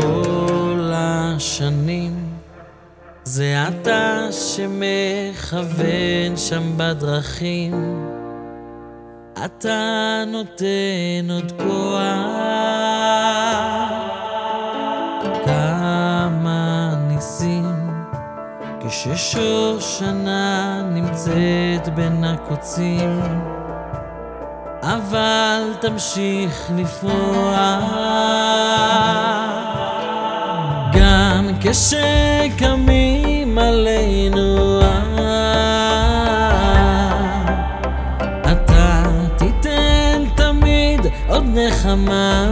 כל השנים. זה אתה שמכוון שם בדרכים. אתה נותן עוד כוח. כמה ניסים. כששושנה נמצאת בין הקוצים. אבל תמשיך לפרוח גם כשקמים עלינו אתה תיתן תמיד עוד נחמה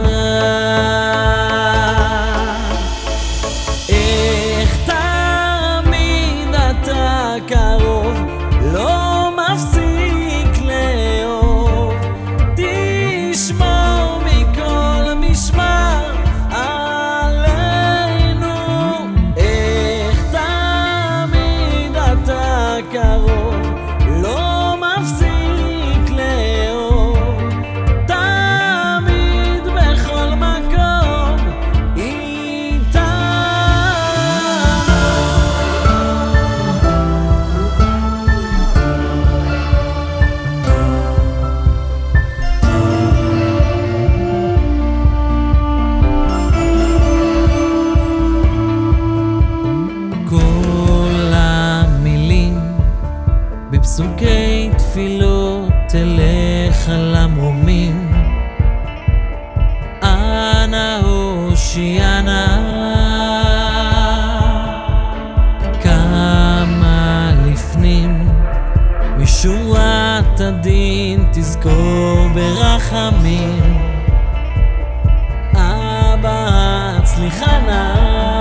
אתה בפסוקי תפילות אליך למרומים. אנא הושיענה כמה לפנים משורת הדין תזכור ברחמים. אבא הצליחה נא